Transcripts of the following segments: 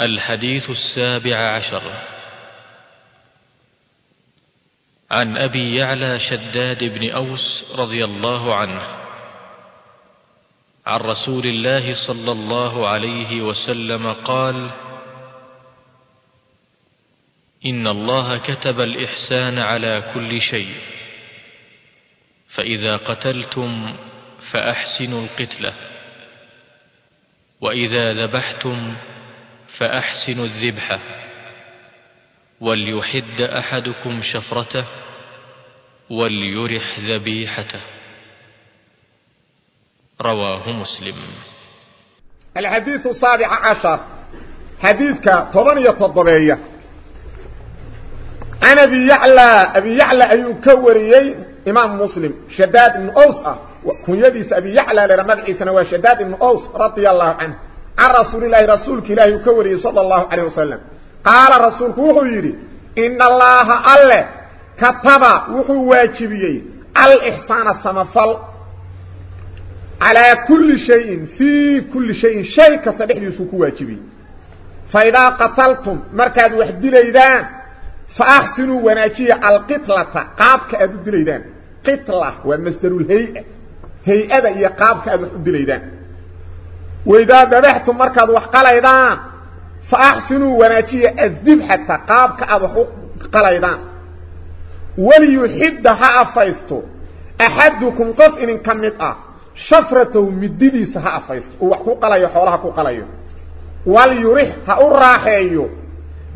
الحديث السابع عشر. عن أبي يعلى شداد بن أوس رضي الله عنه. عن رسول الله صلى الله عليه وسلم قال إن الله كتب الإحسان على كل شيء فإذا قتلتم فأحسنوا القتلة وإذا ذبحتم فأحسنوا الذبحة وليحد أحدكم شفرته وليرح ذبيحته. رواه مسلم. الحديث السابع عشر. حديثك طبنية الضبية عن أبي يعلى أبي يعلى أي كوريي إمام مسلم شداد بن أوس. كن يديس أبي يعلى لرمض عيسى وشداد بن أوس رضي الله عنه. عن رسول الله رسولك الله كوري صلى الله عليه وسلم. قال رسولك وحيري إن الله الله كتب وحو واجبيي الإحسان السمفل على كل شيء في كل شيء شيء كصدح يسوك واجبي. فإذا قتلتم مركز وحد ليدان فأحسنوا وناجية القتلة قابك وإذا ذبحتم مركز وحقليدان فأحسنوا وناجية الذبحة قابك أدود قليدان. وليحد هأفايستو أحدكم قف إن كمت شفرته مدديس هأفايستو وحكو قليو حولها كو قليو. وليرح هأراحيو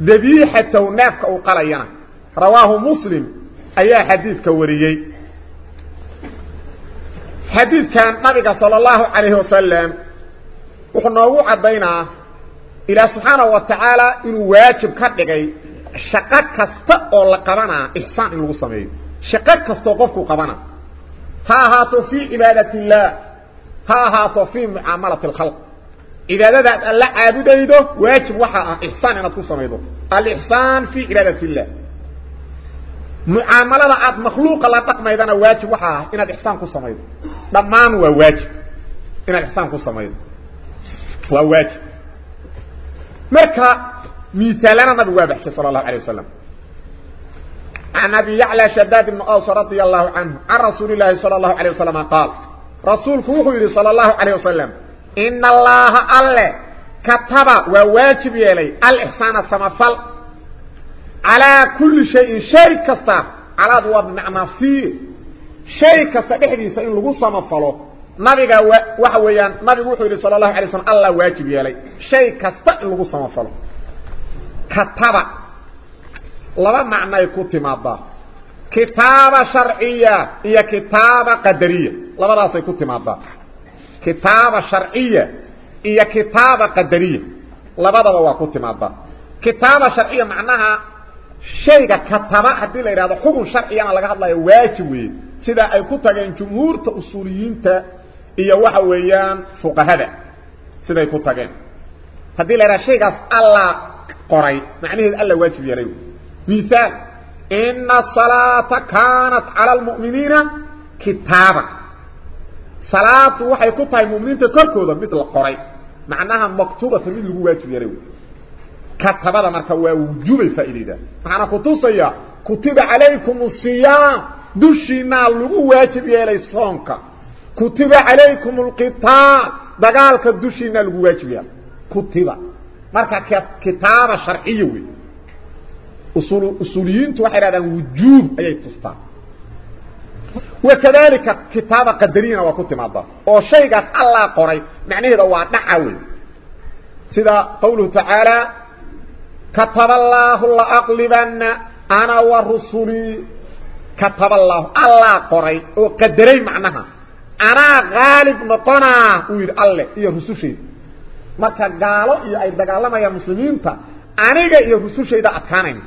ذبيحته نافك أو قلينا. رواه مسلم. أي حديث كوريي. حديث كان نبي صلى الله عليه وسلم. وحنوغو عبينا إلى سبحانه وتعالى إنو واجب كاردقاي شقاك كستقو لقبانا إحسان إنو سمي شقاك كستقو قفكو قبانا ها ها توفي إبادة الله ها ها توفي معاملة الخلق إذا ذات الله عابده إذا واجب وحا إحسان إنو سمي الإحسان في إبادة الله معاملة عاد مخلوق لا تقم إذا واجب وحا إنو إحسان كو سمي دمان واجب إنو إحسان كو waa waajib marka miisaalana nabi waa baxshay sallallahu alayhi wasallam عن أبي يعلى شداد بن أوس رضي الله عنه عن رسول الله صلى الله عليه وسلم قال رسول كوخي صلى الله عليه وسلم إن الله الله كتب وواجب يلي الإحسان السمفل على كل شيء شيء كستا على ذو بمعنى فيه شيء كستا بحديث إن لغو سمفله. نبي وحويان نبي وحوي صلى الله عليه وسلم الله واجب يلي شيء كستا إن لغو سمفله كتب لما معنى يكون تمادا كتاب شرعية هي كتاب قدرية لما رأسي يكون تمادا كتابة شرعية هي كتابة قدرية لبدأ وقت ماذا كتابة شرعية معناها شيء كتابة حدي لا يراد حكم شرعي أنا لقى الله واجب سيدا أي كتابة جمهور أصوليين تا هي وحويان فقهاء سيدا أي كتابة حدي لا يراد شيء الله قرأي معناه الله واجب يليه مثال إن الصلاة كانت على المؤمنين كتابة صلاه waxay ku tahay muuminiinta korkooda mid la qoray macnaha maktuuba mid lagu waajib yaray katabada marka waa wujubay faa'iida macna ku tusaya kutiba alaykum as-siyam dushina lagu waajib yeelay soonka كتب عليكم القتال دقالك الدشينا الواجبية كتب. مركا كتابة شرعية أصول أصوليين توحي لأن الوجوب أي تستان. وكذلك كتاب قدرين وكتب عضا. وشيء الله قري معنى هذا هو نحاول سيدا قوله تعالى كتب الله الله لأقلبن أنا ورسولي. كتب الله الله قري وقدرين معنى أنا غالب مطنع وير الله إيا رسوشي مركا قالوا إيا إيدا قالما يا مسلمين أنا إيا رسوشي دا أتاني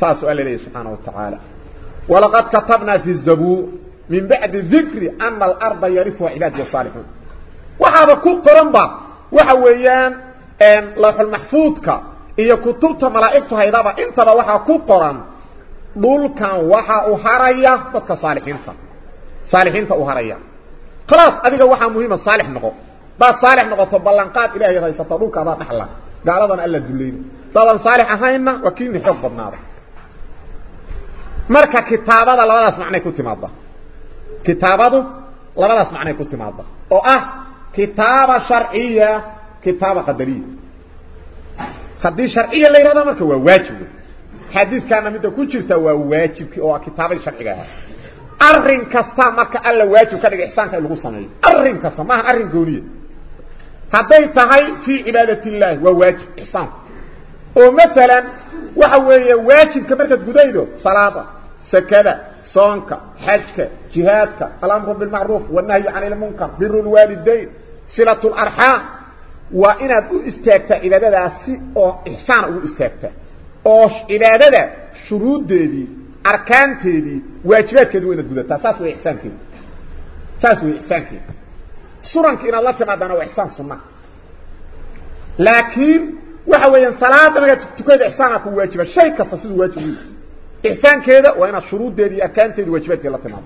فسؤال إليه سبحانه وتعالى ولقد كتبنا في الزبور من بعد ذكر أن الأرض يرفو عبادية صالحة وحابا كل قرنبا وحاويان لحو المحفوظك إيا كتبت ملائكتها إذا با إنتبا وحا كل قرن دول كان وحا أحرية بك صالح إنتبا صالحين تأهريا خلاص أبقى وحا مهمة صالح نقو. بعد صالح نقو فبلنقات إلهي غيسة تروك هذا نحلا قال أبنا ألا الدليل. طبعا صالح أهينا وكيني حفظ النار. مركة كتابة لولا سمعني كنت مادة كتابة لولا سمعني كنت مادة وآه كتابة شرعية كتابة قدرية. حديث شرعي اللي رضا مركة هو واجب حديث كان مدة كتابة شرعية. Arrin kasta marka alla waajib ka dhiga ixsaanka in lagu sameeyo arrin kasta maaha arrin gooniya hadday tahay fii cibaadati illaahi waa waajib ixsaanku oo maalan waxa weeye waajibka markaad gudaydo salaada sakada soonka xajka jihaadka alamru bilmacruuf wannahyu can ilmunkar biru lwaalidayn silat larxaam waa inaad u istaagtaa cibaadadaas si oo ixsaan ugu istaagtaa oo cibaadada shuruuddeedii أركانتي واجباتك دوينة دودة ساسو إحسانك ساسو إحسانك سورانك إن الله تبعد أنا وإحسان سمع لكن وحويا صلاة تكويد إحسانك واجبة شيء كفاسد واجبه إحسان كذا وإن الشروط دي أركانتي واجباتك الله تبعد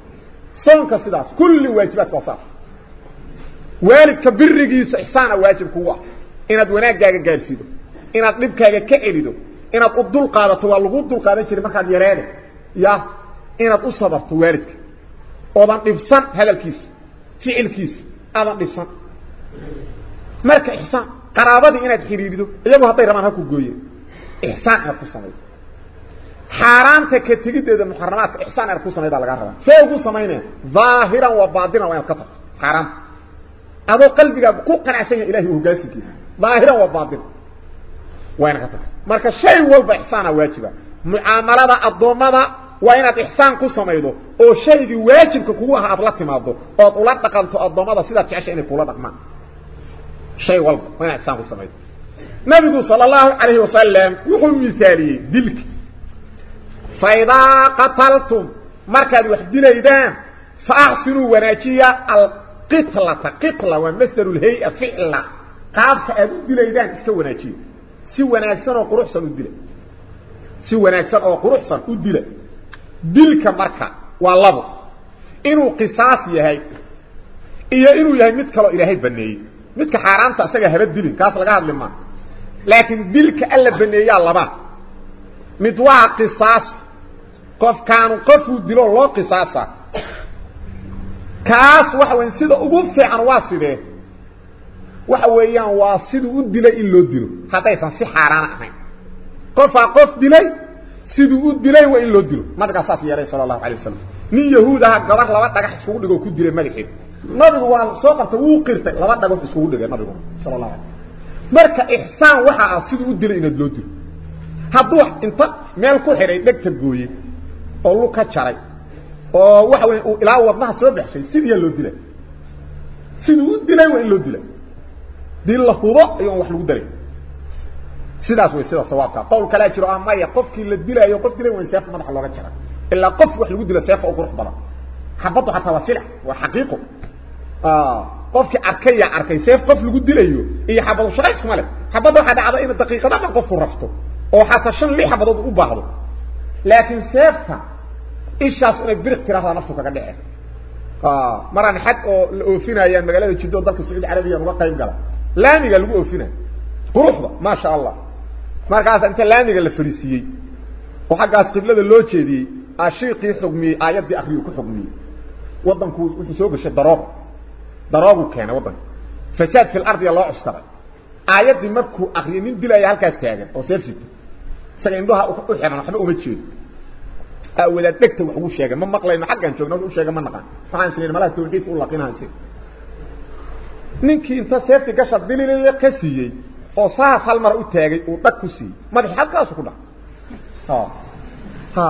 سونك السداس كل واجبات وصاف. والد كبرقي إحسان واجبك هو إن أدوناك جاء جارسيدو إن أطلبك جاء كئلدو إن أطلب دول قادة والغود دول قادة شري مكاد يراني dhibsan marka ixsaan qaraabadii inaad xidhiirido iyagu hadday rabaan ha ku gooye ixsaan inaad ku samayso xaaraanta ka tegiddeeda muxaramaadka ixsaan inaad ku samaydaa lagaa rabaa see ugu samaynaya ظaahiran wa baatinan waa inaad ka tagto xaaraanta adoo qalbigaagu ku qanacsan yahay ilahay hoggaansikiisa ظaahiran wa baatina waa inaad ka tagto marka shay walba ixsaana waajiba معاملات الضمامة وإن إحسان قصم أيضا أو شيء واجب كقوها أبلت ما أبدو أو طولت قلت الضمامة سيدة تعيش إني قولت أقمان شيء والب وإن إحسان قصم أيضا نبي صلى الله عليه وسلم يقول مثالي دلك فإذا قتلتم مركز وحدين إذان فأحسنوا ونأتي القتلة قتلة ومثل الهيئة فعلة قابت أدود دلائدان استوى ناتي سوى ناتسان وقروح سنود دلائدان si wanaagsan oo quruxsan u dila dilka marka waa labo inuu qisaas yahay iyo inuu yahay mid kaloo ilaahay baneeyey midka xaaraanta isaga haba dilin kaas laga hadli maa laakiin dilka alla baneeyaa laba mid waa qisaas qofkaanu qofkuu dilo loo qisaasa kaas waxa weya sida ugu fiican waa sidee waxa weeyaan waa siduu u dilay in loo dilo haddaysan si xaaraana ahayn loo dilo nabigaa saas yeelay sala allahu alay wasalam nin yahuud aha gabar laba dhagax iskugu dhigoo ku dilay madaxeed nabigu waa soo qartay wuu qirtay laba dhagood iskugu dhigay nabigu sala allahu alay marka ixsaan waxa ah siduu u dilay inaad loo dilo hadduu inta meel ku xidhay dhegta gooye oo lu ka jaray oo waxa weya uu ilaa wadnaha soo baxshay sidiyaa loo dilay siduu u dilay waa in loo dila dii la hubo ayuon wax lagu daray sidaas way sida sawaabka qowl kalaa jiro ah maya qofkii la dilaayo qof dilay waa in seefta madaxa looga jaray ilaa qof wax lagu dilo seefa u qurux badan xabaddu xataa waa silax waa xaqiiqo qofkii arkay arkay seef qof lagu dilayo iyo xabadu shaqayskuma leh xabadda waxaa dhacda in daqiiqada dhan qofku rafto oo xataa shan lix xabadood u baahdo laakiin seefta ishaas inay biriq tiraahdaa naftu kaga dhece maraan xad oo la oofinayaan magaalada jiddo dalka sacuudi carabiya uga qayb gala laamiga lagu oofinayo quruxda ma sha allah markaas inta laamiga la fariisiyey oo xaggaas qiblada loo jeediyey ashiiqii xugmiyey aayaddii akriyu ku xugmiyey waddanku wuxuu soo gashay daroob daroobu keenay waddanka fasaad fi lardiya loo cuskaday aayaddii markuu akriyay nin dilaya halkaas taagan oo seef sita isaga indhaha u xiran waxba uma jeedo wadaad dhegta wax ugu sheegay ma maqlayno xaggan joogna u sheegay ma naqaan waxaan sinay malaha tawxiidka u laqinaha si ninkii inta seefti gasha dililay ka siiyey oo saas hal mar u taagay uu dhag ku siiyey madax halkaas ku dhac ha ha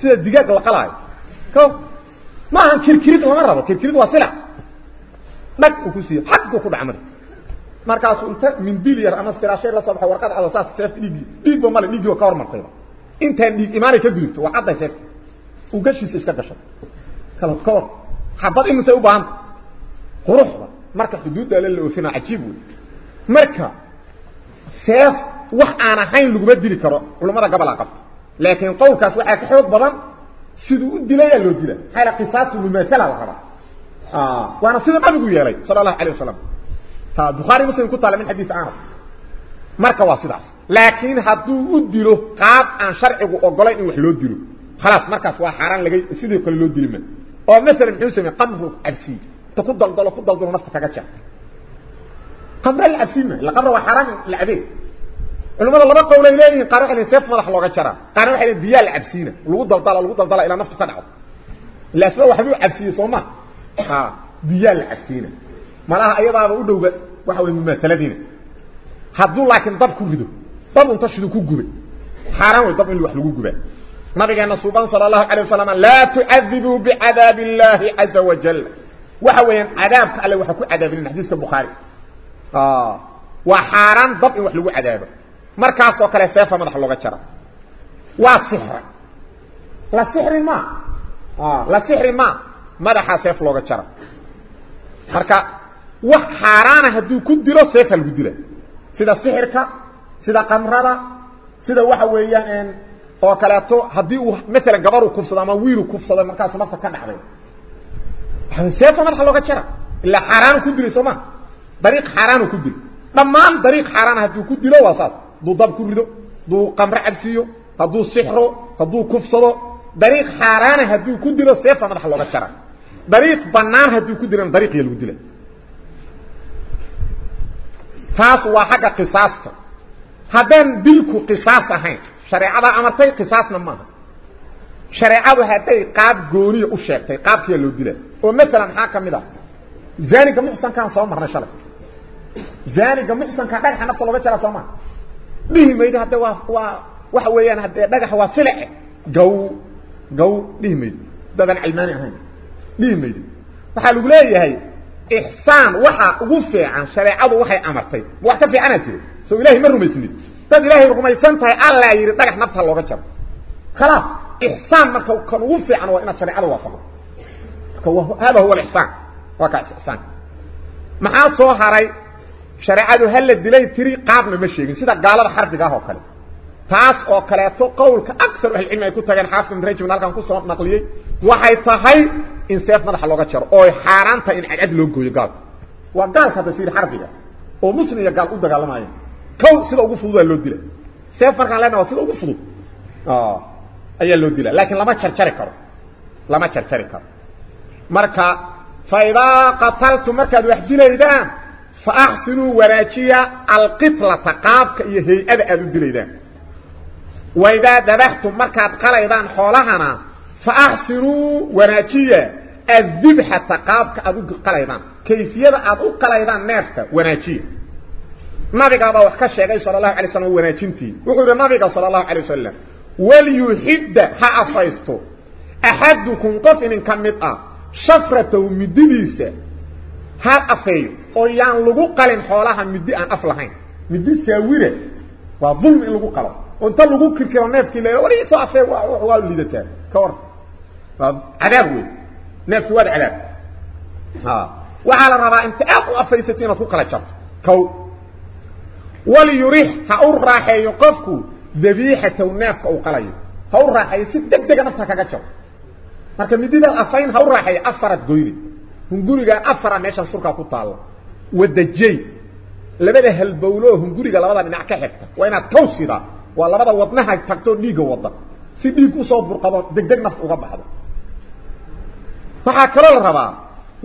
sida digaag la qalaayo ko ma ahan kirkirid lama rabo kirkirid waa sila dhag ku siiyey xaggu ku dhac madax markaasuu inta mindil yar ama siraashay la soo baxay warqad cad saas seefti dhiigi dhiigba male dhiigii ka hormartay intaan dhiig imaanay ka gudubto waa cadday seefti uu gashiisa iska gashay kala kor xabad imise u baahan quruxda marka xuduudda la oofina cajiib wey marka seef wax aan ahayn laguma dili karo culimada gobol qabta laakiin qowlkaas waxaa ka xoog badan siduu u dilaya loo dila xayla qisaasu mumaathala la rabaa waana sida nabigu yeelay sala allahu alayh wasalam ha bukhaari muslim ku taala min xadiis anas marka waa sidaas laakiin hadduu u dilo qaab aan sharcigu ogolayn in wax loo dilo khalaas markaas waa xaaraan laga sidoo kale loo dilima oo maalan muxuu sameeyey qamru cabsi ta ku daldalo ku daldalo nafta kaga jar قبر العسيمة القبر وحرام العبيد إنه ماذا لبقى أولا إليه قارع إليه سيف فضح الله غشرا قارع إليه ديا العبسينة لغو الضلطالة لغو الضلطالة إلى نفط قدعه الأسماء وحبيب عبسية صومة آه، ديا العبسينة ما لها أيضا أقوله وحاول من ثلاثين. حضو لكن ضب كبده ضب انتشده كبه حرام ضب اللي وحلو كبه ما بقى السلطان صلى الله عليه وسلم لا تؤذبوا بعذاب الله عز وجل. وحاول عذاب قال له وحكو عذاب. حديث البخاري bukhaari waa xaaraan dab in wax lagu cadaabo markaasoo kale seefa madax looga jara waa sixra la sixri ma la sixri ma madaxa seef looga jara marka wax xaaraana hadduu ku dilo seefa lagu dila sida sixirka sida qamrada sida waxa weeyaan oo kaleeto haddii uu maalan gabaru kufsado ama wiilu kufsado markaasu nafta ka dhacday seefa madaxa looga jara ilaa xaaraanu ku dilay soo ma dariiq xaaraanu ku dil dhammaan dariiq xaaraana hadduu ku dilo waa saas hadduu dab ku rido hadduu qamro cabsiiyo hadduu sixro hadduu kufsado dariiq xaaraana hadduu ku dilo seefa madaxa looga jara dariiq bannaan hadduu ku dilana dariiqiya lagu dila taas waa xagga qisaasta haddaan dilku qisaas ahayn shareecadaa amartay qisaasna maaha shareecadu hadday qaab gooniya u sheegtay qaabkiyaa loo dila oo maalan maxaa ka mid ah zaaniga muxsankaan soo marnay shalay زاني قم حسن كاقل حنا طلبة شرا سوما. به ميد هدا وح ويان هدا دقا حوا سلع. قو قو به ميد دقا العلماني هون به ميد فحالو قلالي هاي إحسان وحا غفع عن شريع عضو وحي أمرتي. وحتى في عناتي سو إلهي مرو ميسني تاد إلهي رقم يسنتهي ألا يري دقا حنا طلبة شرا خلاص. إحسان ما كان غفع عن وإنا شريع عضو هذا هو الإحسان. وكا إحسان. معاصو حري شريعة هل الدلي تري قادنا ما شيغن سدا قالد حرفي هو كلي تاس أو كليته قولك أكثر أهل العلم اي كو تغن حافظ من رجمن الكان كو سو نقليه وهي تحي إن سيف مدح لوغا جير أو حارنت إن عدد لو غوي قال. وقال كتفسير حرفي أو مسلم قال أو دغالماي كو سدا أو فودا لو دله سيف فرقان لنا وسدا أو فود آه. أي لو دله لكن لما تشرشري كرو. لما تشرشري كرو. marka fa ida qataltu marka wax dileeydaan فأحسنوا وراجية القفلة قابك إيه أبا أبا بليدان وإذا دبحتم مركب قليدان حولهنا فأحسنوا وراجية الذبحة قابك أبا قليدان كيف يدع أبا قليدان نارك وراجية نبيك أبا وحكا الشيخي صلى الله عليه وسلم وراجنتي وقول نبيك صلى الله عليه وسلم. وليحد ها أفايستو أحدكم قفن كمتأ شفرة ومدديسة ha afeeyo oo yaan lagu qalin xoolaha midi aan af lahayn midi saawire waa dulmi in lagu qalo oo inta lagu kirkiro neefkii la wali soo afee waa liidataa ka war waa cadaab wey neefki waad cadaab waxaa la rabaa inta aad u afaysatay inaad ku kala jarto kow walyurix ha u raaxeeyo qofku dabiixataw neefka uu qalayo ha u raaxeeyo si deg dega nafta kaga jaro marka mididaad afayn ha u raaxeeyo afaraad goyne hungurigaa afara meeshan surkaa ku taalla wadajey labada halbowloo hunguriga labada dhinac ka xigta waa inaad kow sidaa waa labada wadnaha tagtoo dhiigga wada si dhiig usoo burqado deg deg nafta uga baxdo waxaa kaloo la rabaa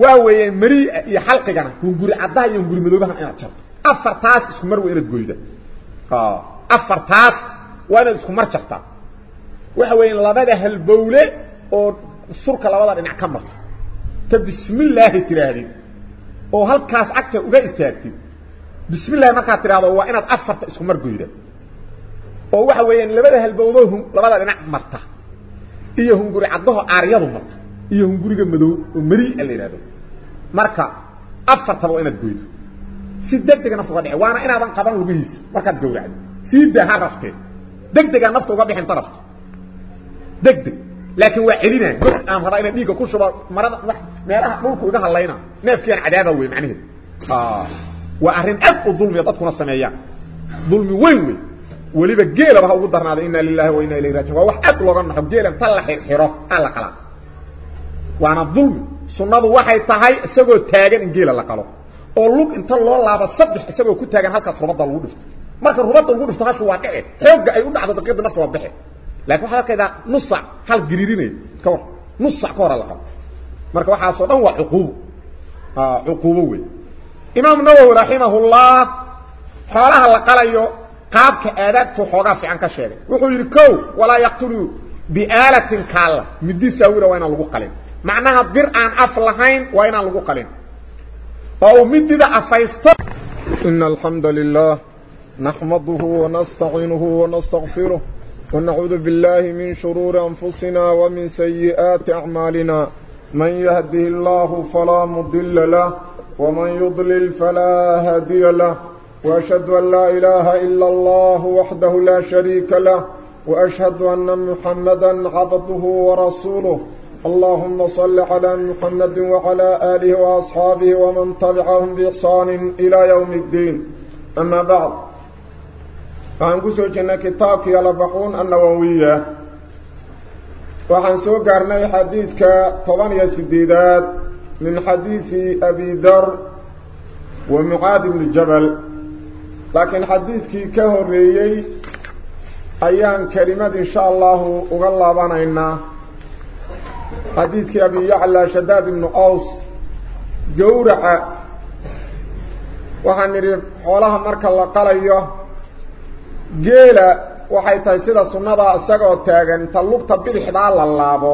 waa weeye maria iyo xalqigana hunguri caddaha iyo hunguri madoobaha inaad jarto afartaas isku mar waa inaad goyda afartaas waa isku mar jartaa waxa weya labada halbowle oo surka labada dhinac ka marto ta bismillaahi tidhaahdid oo halkaas cagta uga istaagtid bismillahi markaad tidhahdo waa inaad afarta isku mar goyda oo waxa weeyaan labada halbowloo labada dhinac marta iyo hunguri caddaho aaryadu marta iyo hunguriga madow oo maria la yidhahdo marka afartaba waa inaad goydo si deg dega nafta uga dhici waana inaadan qaban lugihiisa markaad gawracdo sii daa ha raftee deg degaa nafta uga bixinta rafto deg deg laakiin waa celina god aan rabaa inaan dhiigga ku shubo marada meelaha dhulku iga hadlayna neefkiiaan cadaaba wey macnaheedu waa arrin aad u dulmiya dadkuna sameeyaan dulmi weyn wey weliba geelaba ha ugu darnaada inna lilahi wa inna ilayhi rajiun waa wax aad looga naxo geela inta la xirxiro aa la qalaa waana dulmi sunnadu waxay tahay isagoo taagan in geela la qalo oo lug inta loo laabo saddex isagoo ku taagan halkaas rubadda lagu dhifto marka rubada lagu dhifto hashu waa dhici xoogga ay u dhacdo daqiiqda marka waa bixi laakiin waxaa kayda nus sac hal gariirinay ka war nus sac ka hor la qabo marka waxaasoo dhan waa cuquubo ah cuquubo wey imaam nawawi rahimahullah xoolaha la qalayo qaabka aadaabtu xoogaa fiican ka sheegay wuxuu yidhi kow walaa yaqtulu biaalatin kaalla midi saawira waa inaan lagu qalin macnaha bir aan af lahayn waa inaan lagu qalin oo midida afaysto إن الحمد لله نحمده ونستعينه ونستغفره ونعوذ بالله من شرور أنفسنا ومن سيئات أعمالنا من يهده الله فلا مضل له ومن يضلل فلا هادي له. وأشهد أن لا إله إلا الله وحده لا شريك له وأشهد أن محمدا عبده ورسوله. اللهم صل على محمد وعلى آله وأصحابه ومن تبعهم بإحسان إلى يوم الدين. أما بعد فهنقصوا جنة كتابك يلبحون النووية. وحنسوا قرني حديثك طبانية سديدات من حديث أبي ذر ومعاذ بن الجبل لكن حديثك كهريي أيام كلمات إن شاء الله أغلبنا إنا. حديثك أبي يعلى شداد بن أوس جورع waxaan nidhi xoolaha marka la qalayo geela waxay tahay sida sunnada isagoo taagan ta lugta bidixdaa la laabo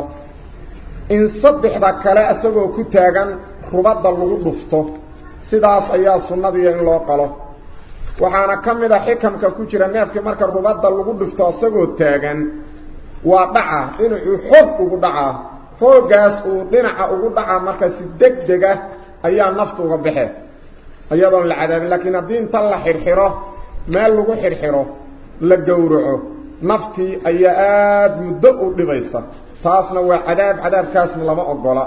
in saddexda kale isagoo ku taagan rubadda lagu dhufto sidaas ayaa sunnadiiya in loo qalo waxaana ka mid a xikamka ku jira neefkii marka rubadda lagu dhufto isagoo taagan waa dhaca dhinacuu xoog ugu dhacaa xooggaas uu dhinaca ugu dhacaa marka si deg dega ayaa naftu uga baxe iyadoon la cadaabin laakiin haddii inta la xirxiro meel lagu xirxiro lama ogola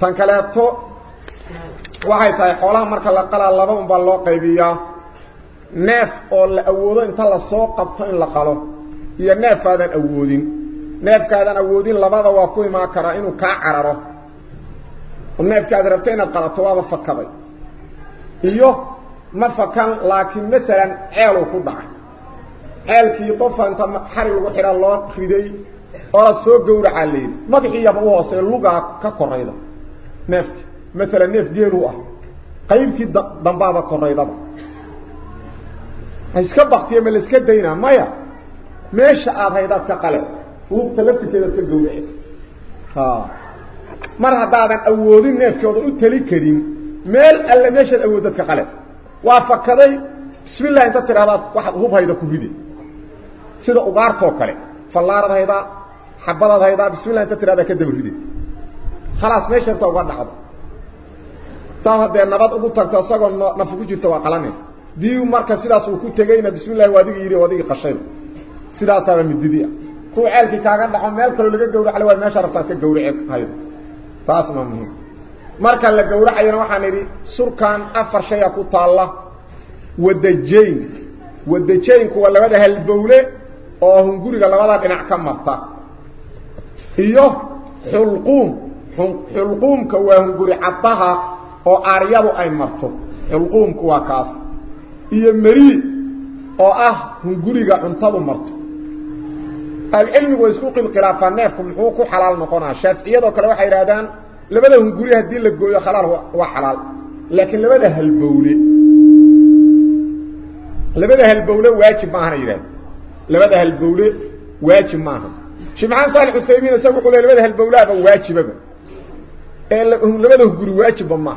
tan kaleeto waxay tahay xoolaha marka la qalaa laba unbaa loo qaybiyaa neef oo la awoodo inta lasoo qabto in la qalo iyo neefaadan awoodin neefkaadan awoodin labada waa ku imaan karaa inuu kaa cararo oo neefkaad rabto inaad qalato waaba fakaday iyo ma fakan laakiin masalan ceeluu ku dhacay ceelkii qofa inta xari lagu xidha loo riday oolad soo gowracaa layidhi madaxiiyaba u hoosee lugaa ka korayda neefki masalan neef geeluu ah qaybtii dambaaba koraydaba iska baktiya ma la iska daynaa maya meesha aada haydaad ka qale lugta laftirkeedaad ka gowracaysa mar haddaadan awoodin neefkoodan u tali karin meel alle meeshaad awoodad ka qale waa fakaday bismi llah inta tidhahdaad waxaad hub hayda ku ride sida ugaartoo kale fallaarad haydaa xabadaad haydaa bismi llah inta tidhahdaa ka daba ride khalaas meesha inta uga dhacdo taad haddee nabad ugu tagto isagoo naf ugu jirta waa qalane dii marka sidaas uu ku tegayna bismi llahi waa adigi yidhi o adigii qashayba sidaasaaba mididi ah kuu ceelkii kaaga dhaco meel kaloo laga gawracale waa meesha rabtaad ka gawrace haydo saasna muhiim marka la gawracayana waxaan idhi surkan afar shaya ku taalla wadajayn wadajaynku waa labada halbowle oo hunguriga labada dhinac ka marta iyo xulquum xulquumka waa hunguri caddaha oo aaryadu ay marto xulquumku waa kaas iyo meri oo ah hunguriga cuntadu marto ahlucilmigu way isku qilqilaafaa neefku muxuu ku xalaal noqonaa shaaficiyadoo kale waxay idhahdaan labada hunguri haddii la gooyo khalaal waa xalaal laakiin labada halbowle labada halbowle waajib maahan ay لبدا هالبوله واجب معهم. شمعان صالح الثيمين سوق له لبدا هالبوله واجب قال لهم لبدا غور واجب ما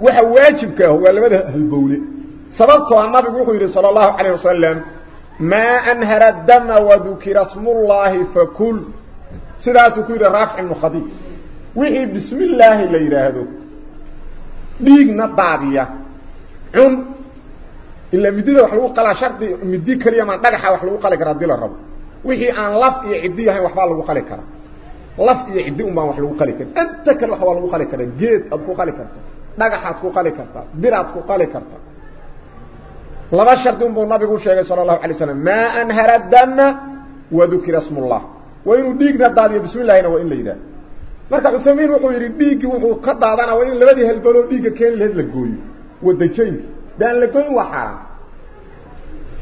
وها واجب كان هو لبدا هالبوله. سببته ان النبي يقول صلى الله عليه وسلم ما أنهر الدم وذكر اسم الله فكل. سلاس كل رافع مخضي وهي بسم الله لا اله الا هو ديق نبابيا ilaa midida wax lagu qalaa shardi midi keliya maan dhagaxa wax lagu qali karaa hadii la rabo wixii aan laf iyo ciddi ahayn waxbaa lagu qali karaa laf iyo ciddi un baan wax lagu qali karin inta kale wax lagu qali karaa geed aad ku qali kartaa dhagaxaad ku qali kartaa biraad ku qali kartaa laba shardi unbuu nabigu sheegay sala allahu alay slam maa anhara dama wadukira smullah waa inuu dhiigna daadiyo bismi illahina waa in yidhahdo marka cuthaymiin wuxuu yidhi dhiiggii wuxuu ka daadana waa in labadii halbaloo dhiigga keeni lahayd la gooyo wadajaynki daan la goyn waa xaaraan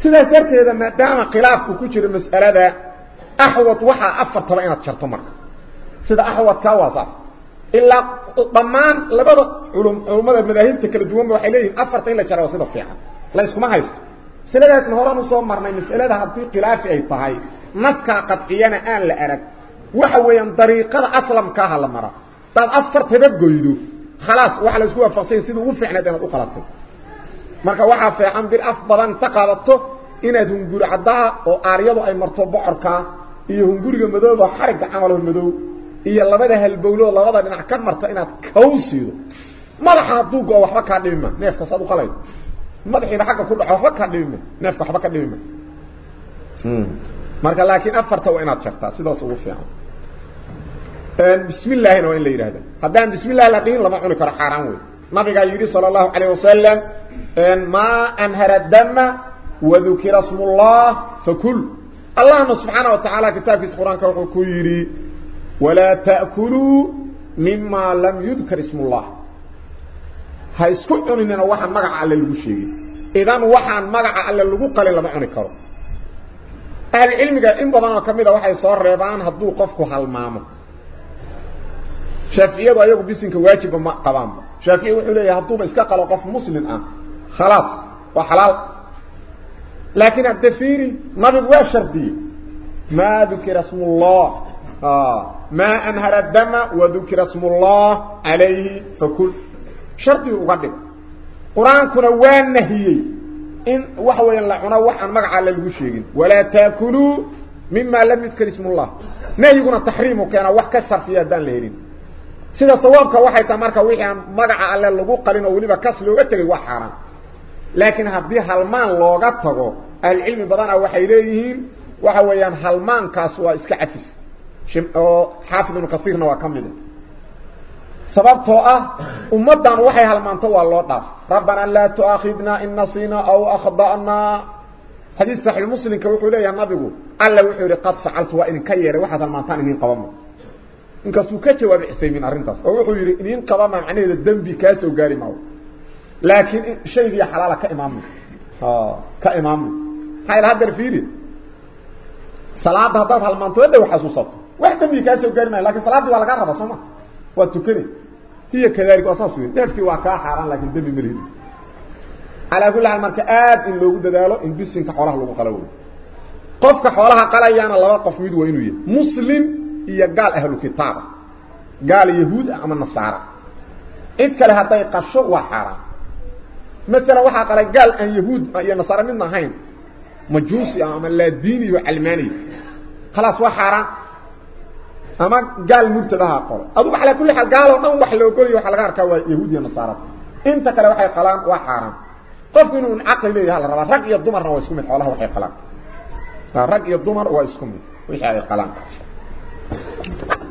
سيدي سرتي إذا ما دام قلافك كتير المسألة دا أحوط وحا أفضت لأينا تشارت مرك سيدي أحوط كواصف إلا ضمان لبدا علم ماذا مذاهب تكالي دوام بوحيليهم أفضت إلا تشارت وصيدة فيها لا يسكو ما هايست سيدي هاتنا هورا نصوم مرنا المسألة ذا هاتي قلافي أي طهي نسكا قد قيانا آن لأرك وحويا طريقة أسلم كاها لمرا طب أفضت هذا قيدو خلاص وحلا سكوها فاصيل سيدي وفعنا دينا أخلاص marka waxa fiican bil afbadan taqaadato inaad hunguri caddaha oo aaryadu ay marto bocorka iyo hunguriga madooba xarigga camaloo madow iyo labada halbowlood labada dhinac ka marta inaad kaw siido madaxa hadduu go waxba kaa dhimima neefka saad u qalaydo madaxiina xagga ku dhaco waxba kaa dhimima neefka waxba ka dhimima marka laakiin afarta waa inaad jartaa sidaas ugu fiican bismi illaahina waa in la yidhahda haddaan bismi illahi la dhihin lama cuni karo xaaraan wey nabigaa yidhi sala allahu calayh wasalam maa anhara dama وذكر اسم الله فكل. الله سبحانه وتعالى كتاب في القرآن كيري ولا تأكلوا مما لم يذكر اسم الله. هاي سكتون إننا واحد مقع على الوشي إذن واحد مقع على اللقوق قليلا معنى كرو. أهل العلم قال إن بضانا كميدا واحد صار ريبان هدو قفكو حالمامو شافية ضيق بيسنك واجب ما قبام. شافية وحولي يهدو بيسكا قلو قف مسلم آه. خلاص. وحلال. لكن التفيري ما بيقوى شرطي. ما ذكر اسم الله. آه. ما أنهر الدم وذكر اسم الله عليه فكل. شرطي أغلب قرآن كنا وان نهيي؟ إن وحوة يلعنا وحن مقع على الوشيين ولا تأكلوا مما لم يذكر اسم الله. نهيقنا التحريم كان كسر في دان لهيرين. سيدا صوابك وحي تمرك وحيان مقع على اللقوق لنا ولبا كسل وقتل حرام laakiin haddii halmaan looga tago ahlucilmi badana waxay leeyihiin waxa weeyaan halmaankaas waa iska cafis oo xaafid ibnu kasiirna waa ka mida sababtoo ah ummaddan waxay halmaanto waa loo dhaaf rabbana laa tu'aakhidna in nasiina aw akhda'naa xadiis saxiix muslimka wuxuu leeyahay nabigu alla wuxuu yidhi qad facaltu waa idinka yeehay waxaad halmaantaan idin qabama inkastuu ka jawaabay cisaymiin arrintaas oo wuxuu yidhi idin qabama macnaheeda dembi kaa soo gaari maayo لكن شيء ذي حلالة كإمام. ها كإمام. هاي لها درفيري صلاة هدف هالمنطقة ده وحسوسته واحدة ميكاسي وقارمان لكن صلاة دي والقارة بصمة واتوكري هي كذلك أساسوين دفتي واقع حاران لكن دمي مرهد على كل المركة آد إن لو قد داله إن بسين كحوله لو قلوه قف كحوله قال إيانا الله قف ميد وينوية مسلم إيا قال أهل الكتاب. قال يهود أعمل نصارى إذ كالهاتي قشو وحرام. مثلا وحا قال قال أن يهود ما ينصر من نهين مجوسي اما لا ديني وعلماني خلاص وحارا أما قال مرتبها قول. اضب على كل حال قالوا ما وحل وقول يوحا لغارك يهود ينصر إنت قال وحي قلام وحارا قف من إن عقل لي هل ربا رق يضمر نوا اسكمي حوالها وحي قلام رق يضمر واسكمي وحي قلام Thank you.